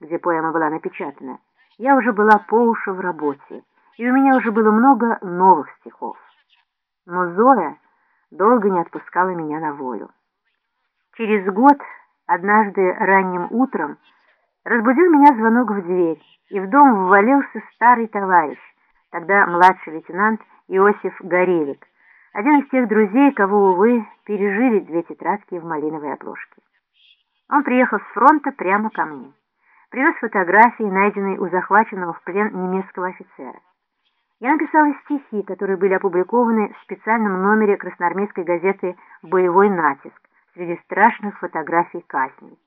где поэма была напечатана, я уже была по уши в работе, и у меня уже было много новых стихов. Но Зоя долго не отпускала меня на волю. Через год, однажды ранним утром, разбудил меня звонок в дверь, и в дом ввалился старый товарищ, тогда младший лейтенант Иосиф Горелик, один из тех друзей, кого, увы, пережили две тетрадки в малиновой обложке. Он приехал с фронта прямо ко мне. Привез фотографии, найденные у захваченного в плен немецкого офицера. Я написала стихи, которые были опубликованы в специальном номере красноармейской газеты «Боевой натиск» среди страшных фотографий казней.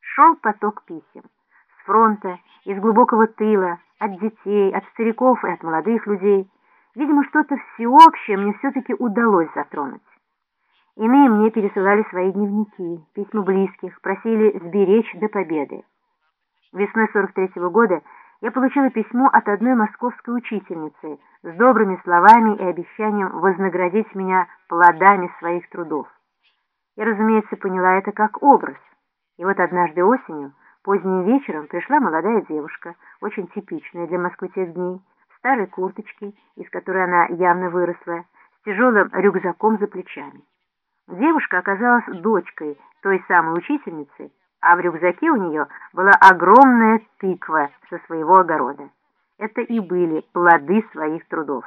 Шел поток писем. С фронта, из глубокого тыла, от детей, от стариков и от молодых людей. Видимо, что-то всеобщее мне все-таки удалось затронуть. Иные мне пересылали свои дневники, письма близких, просили сберечь до победы. Весной 43 -го года я получила письмо от одной московской учительницы с добрыми словами и обещанием вознаградить меня плодами своих трудов. Я, разумеется, поняла это как образ. И вот однажды осенью, поздним вечером, пришла молодая девушка, очень типичная для Москвы тех дней, в старой курточке, из которой она явно выросла, с тяжелым рюкзаком за плечами. Девушка оказалась дочкой той самой учительницы, а в рюкзаке у нее была огромная тыква со своего огорода. Это и были плоды своих трудов.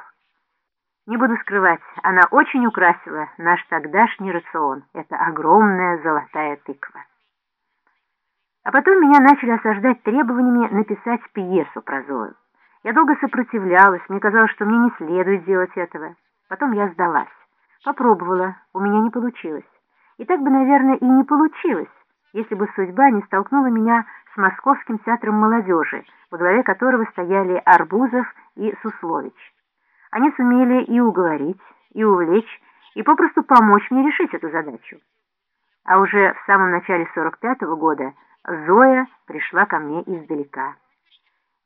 Не буду скрывать, она очень украсила наш тогдашний рацион. Это огромная золотая тыква. А потом меня начали осаждать требованиями написать пьесу про Зою. Я долго сопротивлялась, мне казалось, что мне не следует делать этого. Потом я сдалась. Попробовала, у меня не получилось. И так бы, наверное, и не получилось, если бы судьба не столкнула меня с Московским театром молодежи, во главе которого стояли Арбузов и Суслович. Они сумели и уговорить, и увлечь, и попросту помочь мне решить эту задачу. А уже в самом начале 45-го года Зоя пришла ко мне издалека.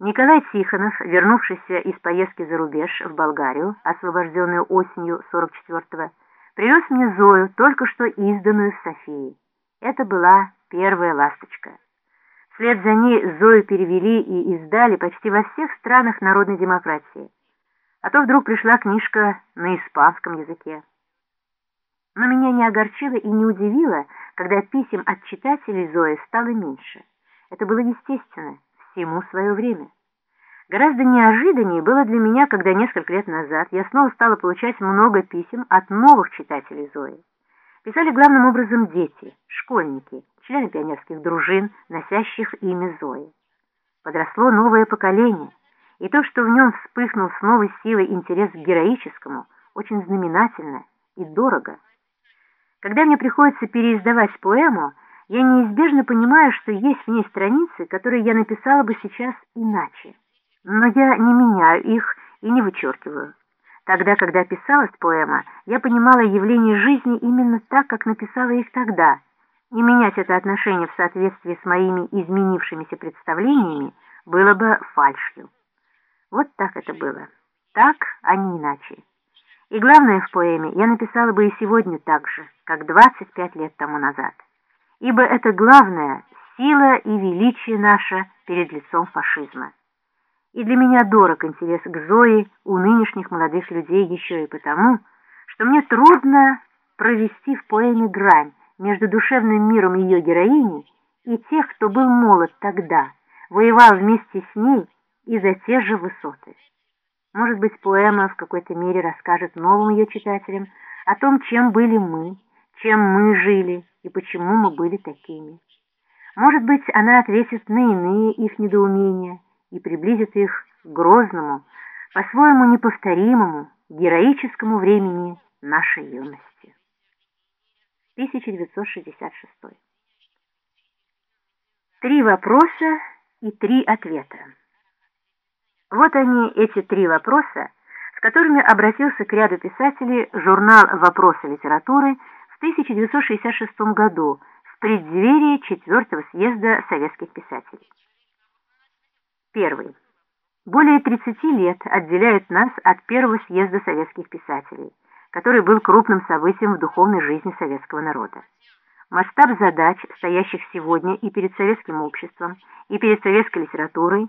Николай Тихонов, вернувшийся из поездки за рубеж в Болгарию, освобожденную осенью 44-го, привез мне Зою, только что изданную в Софии. Это была первая ласточка. Вслед за ней Зою перевели и издали почти во всех странах народной демократии. А то вдруг пришла книжка на испанском языке. Но меня не огорчило и не удивило, когда писем от читателей Зои стало меньше. Это было естественно всему свое время. Гораздо неожиданнее было для меня, когда несколько лет назад я снова стала получать много писем от новых читателей Зои. Писали главным образом дети, школьники, члены пионерских дружин, носящих имя Зои. Подросло новое поколение, и то, что в нем вспыхнул с новой силой интерес к героическому, очень знаменательно и дорого. Когда мне приходится переиздавать поэму, я неизбежно понимаю, что есть в ней страницы, которые я написала бы сейчас иначе. Но я не меняю их и не вычеркиваю. Тогда, когда писалась поэма, я понимала явление жизни именно так, как написала их тогда, и менять это отношение в соответствии с моими изменившимися представлениями было бы фальшью. Вот так это было. Так, а не иначе. И главное в поэме я написала бы и сегодня так же, как 25 лет тому назад ибо это главная сила и величие наше перед лицом фашизма. И для меня дорог интерес к Зое у нынешних молодых людей еще и потому, что мне трудно провести в поэме грань между душевным миром ее героини и тех, кто был молод тогда, воевал вместе с ней и за те же высоты. Может быть, поэма в какой-то мере расскажет новым ее читателям о том, чем были мы, чем мы жили, и почему мы были такими. Может быть, она ответит на иные их недоумения и приблизит их к грозному, по-своему неповторимому, героическому времени нашей юности. 1966. Три вопроса и три ответа. Вот они, эти три вопроса, с которыми обратился к ряду писателей журнал «Вопросы литературы» в 1966 году в преддверии четвертого съезда советских писателей. Первый. Более 30 лет отделяют нас от первого съезда советских писателей, который был крупным событием в духовной жизни советского народа. Масштаб задач, стоящих сегодня и перед советским обществом, и перед советской литературой,